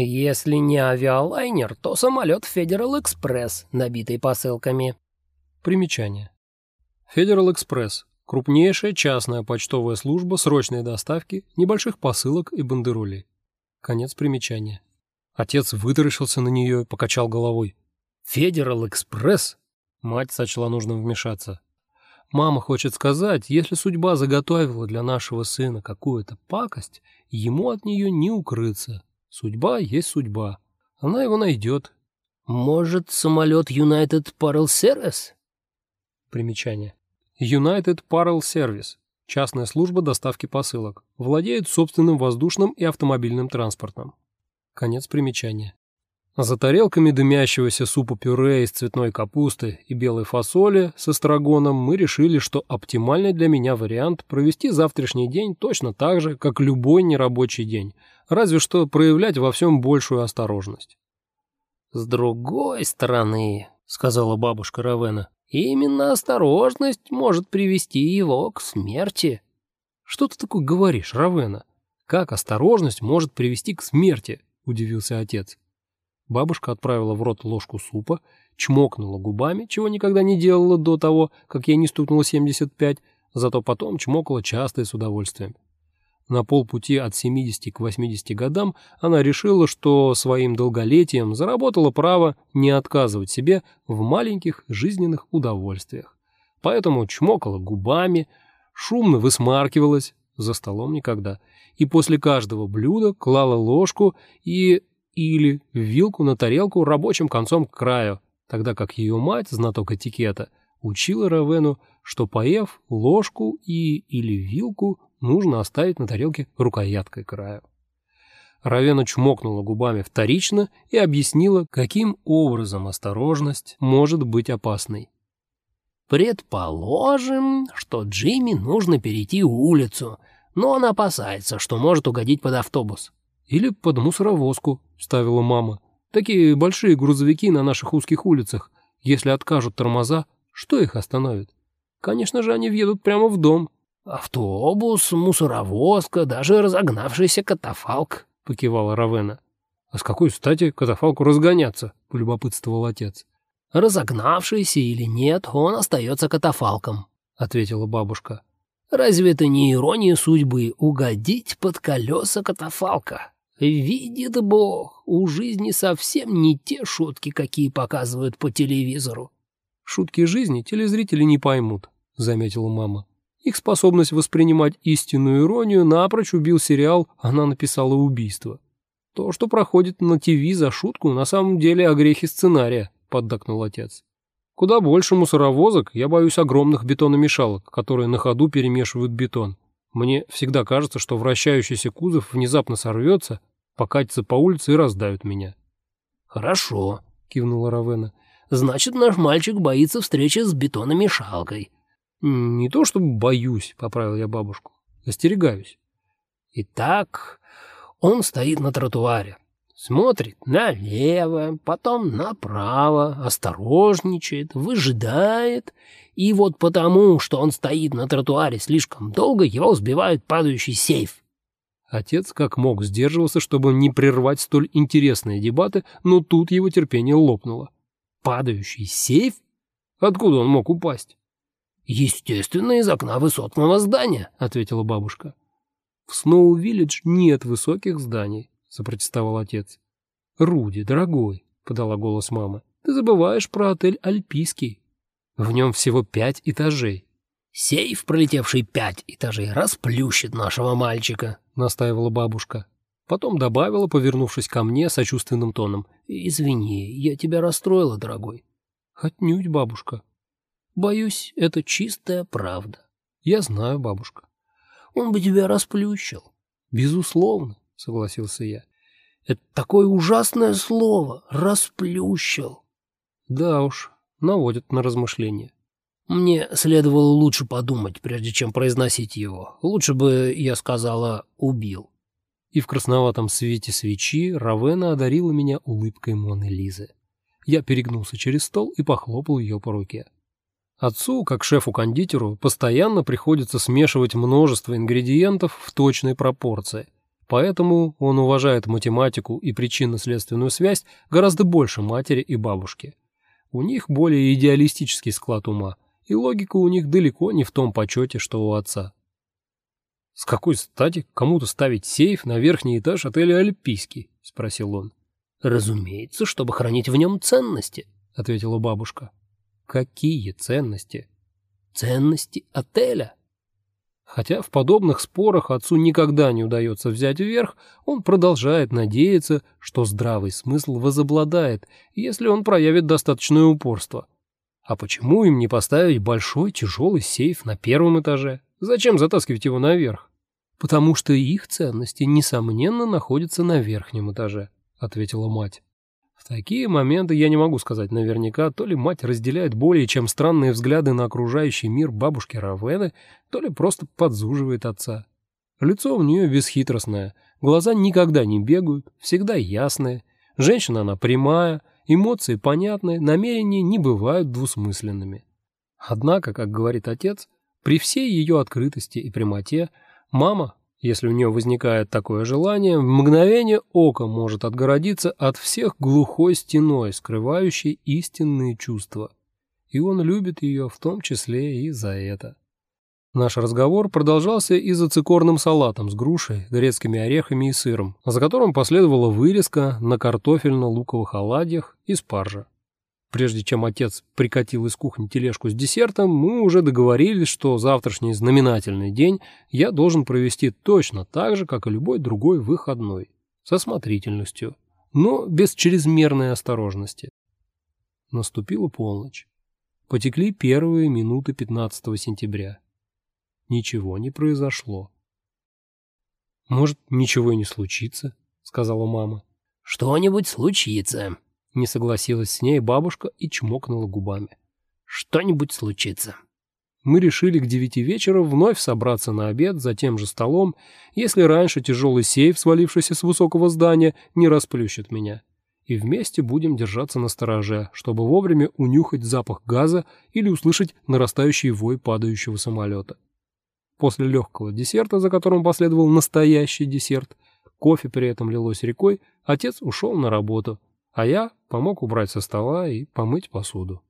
Если не авиалайнер, то самолет Федерал Экспресс, набитый посылками. Примечание. Федерал Экспресс – крупнейшая частная почтовая служба срочной доставки небольших посылок и бандеролей. Конец примечания. Отец вытаращился на нее и покачал головой. «Федерал Экспресс?» Мать сочла нужным вмешаться. «Мама хочет сказать, если судьба заготовила для нашего сына какую-то пакость, ему от нее не укрыться. Судьба есть судьба. Она его найдет». «Может, самолет United Parallel Service?» Примечание. United Parallel Service – частная служба доставки посылок. Владеет собственным воздушным и автомобильным транспортом. Конец примечания. За тарелками дымящегося супа-пюре из цветной капусты и белой фасоли с эстрагоном мы решили, что оптимальный для меня вариант провести завтрашний день точно так же, как любой нерабочий день, разве что проявлять во всем большую осторожность. «С другой стороны», — сказала бабушка Равена, — «именно осторожность может привести его к смерти». «Что ты такое говоришь, Равена? Как осторожность может привести к смерти?» удивился отец. Бабушка отправила в рот ложку супа, чмокнула губами, чего никогда не делала до того, как ей не стукнуло 75, зато потом чмокала часто и с удовольствием. На полпути от 70 к 80 годам она решила, что своим долголетием заработала право не отказывать себе в маленьких жизненных удовольствиях. Поэтому чмокала губами, шумно высмаркивалась, за столом никогда, и после каждого блюда клала ложку и или вилку на тарелку рабочим концом к краю, тогда как ее мать, знаток этикета, учила Равену, что поев ложку и или вилку нужно оставить на тарелке рукояткой краю. Равена чмокнула губами вторично и объяснила, каким образом осторожность может быть опасной. «Предположим, что Джимми нужно перейти улицу, но он опасается, что может угодить под автобус. Или под мусоровозку, ставила мама. Такие большие грузовики на наших узких улицах. Если откажут тормоза, что их остановит? Конечно же, они въедут прямо в дом. Автобус, мусоровозка, даже разогнавшийся катафалк, покивала Равена. А с какой стати катафалку разгоняться? полюбопытствовал отец. Разогнавшийся или нет, он остается катафалком, ответила бабушка. Разве это не ирония судьбы угодить под колеса катафалка? Видит Бог, у жизни совсем не те шутки, какие показывают по телевизору. Шутки жизни телезрители не поймут, заметила мама. Их способность воспринимать истинную иронию напрочь убил сериал «Она написала убийство». То, что проходит на ТВ за шутку, на самом деле о грехе сценария, поддакнул отец. Куда больше мусоровозок, я боюсь огромных бетономешалок, которые на ходу перемешивают бетон. Мне всегда кажется, что вращающийся кузов внезапно сорвется, покатится по улице и раздавит меня. «Хорошо», — кивнула Равена. «Значит, наш мальчик боится встречи с бетономешалкой». «Не то чтобы боюсь», — поправил я бабушку. «Остерегаюсь». «Итак, он стоит на тротуаре смотрит налево, потом направо, осторожничает, выжидает, и вот потому, что он стоит на тротуаре слишком долго, его сбивает падающий сейф. Отец как мог сдерживался, чтобы не прервать столь интересные дебаты, но тут его терпение лопнуло. Падающий сейф? Откуда он мог упасть? «Естественно, из окна высотного здания», — ответила бабушка. «В Сноу-Виллидж нет высоких зданий», — запротестовал отец. «Руди, дорогой», — подала голос мама, — «ты забываешь про отель «Альпийский». В нем всего пять этажей». «Сейф, пролетевший пять этажей, расплющит нашего мальчика», — настаивала бабушка. Потом добавила, повернувшись ко мне сочувственным тоном. «Извини, я тебя расстроила, дорогой». «Отнюдь, бабушка». «Боюсь, это чистая правда». «Я знаю, бабушка». «Он бы тебя расплющил». «Безусловно» согласился я. Это такое ужасное слово — расплющил. Да уж, наводит на размышления. Мне следовало лучше подумать, прежде чем произносить его. Лучше бы я сказала «убил». И в красноватом свете свечи Равена одарила меня улыбкой Моны Лизы. Я перегнулся через стол и похлопал ее по руке. Отцу, как шефу-кондитеру, постоянно приходится смешивать множество ингредиентов в точной пропорции — Поэтому он уважает математику и причинно-следственную связь гораздо больше матери и бабушки. У них более идеалистический склад ума, и логика у них далеко не в том почете, что у отца. «С какой стати кому-то ставить сейф на верхний этаж отеля «Альпийский»?» — спросил он. «Разумеется, чтобы хранить в нем ценности», — ответила бабушка. «Какие ценности?» «Ценности отеля». Хотя в подобных спорах отцу никогда не удается взять вверх, он продолжает надеяться, что здравый смысл возобладает, если он проявит достаточное упорство. А почему им не поставить большой тяжелый сейф на первом этаже? Зачем затаскивать его наверх? Потому что их ценности, несомненно, находятся на верхнем этаже, ответила мать. Такие моменты я не могу сказать наверняка, то ли мать разделяет более чем странные взгляды на окружающий мир бабушки Равены, то ли просто подзуживает отца. Лицо у нее бесхитростное, глаза никогда не бегают, всегда ясные, женщина она прямая, эмоции понятные, намерения не бывают двусмысленными. Однако, как говорит отец, при всей ее открытости и прямоте, мама, если у нее возникает такое желание, в мгновение ока может отгородиться от всех глухой стеной, скрывающей истинные чувства. И он любит ее в том числе и за это. Наш разговор продолжался и за цикорным салатом с грушей, грецкими орехами и сыром, за которым последовала вырезка на картофельно-луковых оладьях и спаржа. Прежде чем отец прикатил из кухни тележку с десертом, мы уже договорились, что завтрашний знаменательный день я должен провести точно так же, как и любой другой выходной, со смотрительностью, но без чрезмерной осторожности. Наступила полночь. Потекли первые минуты 15 сентября. Ничего не произошло. «Может, ничего и не случится?» — сказала мама. «Что-нибудь случится», не согласилась с ней бабушка и чмокнула губами. «Что-нибудь случится». Мы решили к девяти вечера вновь собраться на обед за тем же столом, если раньше тяжелый сейф, свалившийся с высокого здания, не расплющит меня. И вместе будем держаться на стороже, чтобы вовремя унюхать запах газа или услышать нарастающий вой падающего самолета. После легкого десерта, за которым последовал настоящий десерт, кофе при этом лилось рекой, отец ушел на работу, а я помог убрать со стола и помыть посуду.